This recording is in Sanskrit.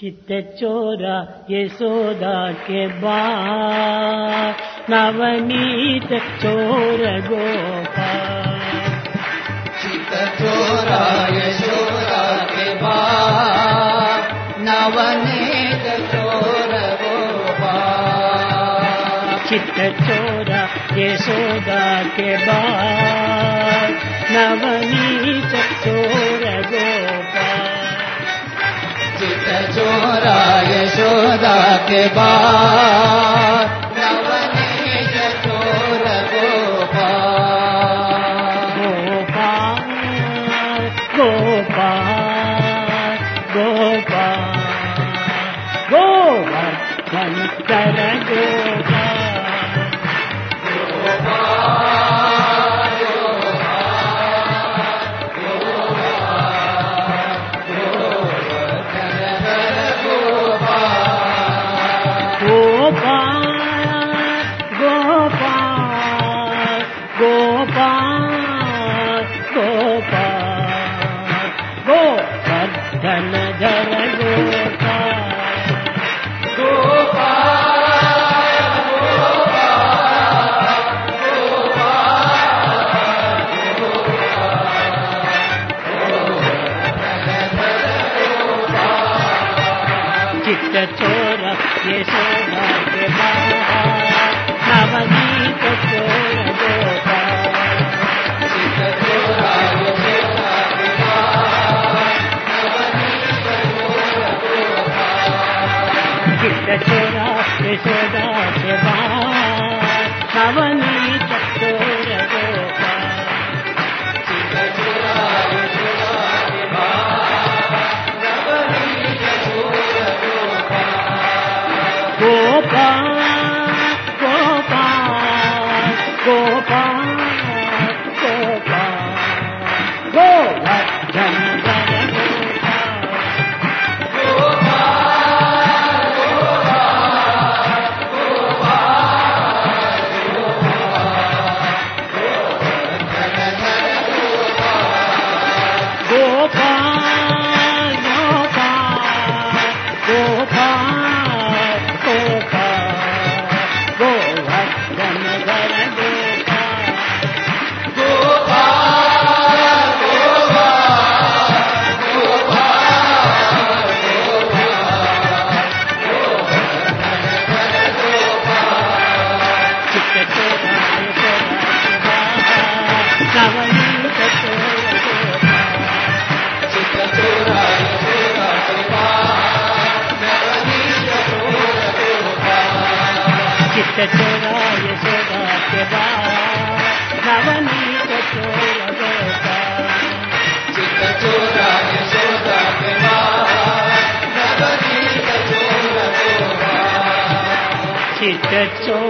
चित्त चोरा यशोदा के बाद नवनीत चोर गोपाल चित चोरा यशोदा के बाद। नवनीत चोर गोपाल। चित्त चोरा यशोदा के बाद। नवनीत चोर गोपाल गोपाल गोपाल गोपाल गोवर्धन कर गोपाल गोपाल गोपाल गोवर्धन धर गोपाल चित्त चोर यशोदा के चोरा चोर गोपाल चित time. गोपाल चित्त चोरा यशोदा के बाद नवनीत चोर गोपाल चित चोरा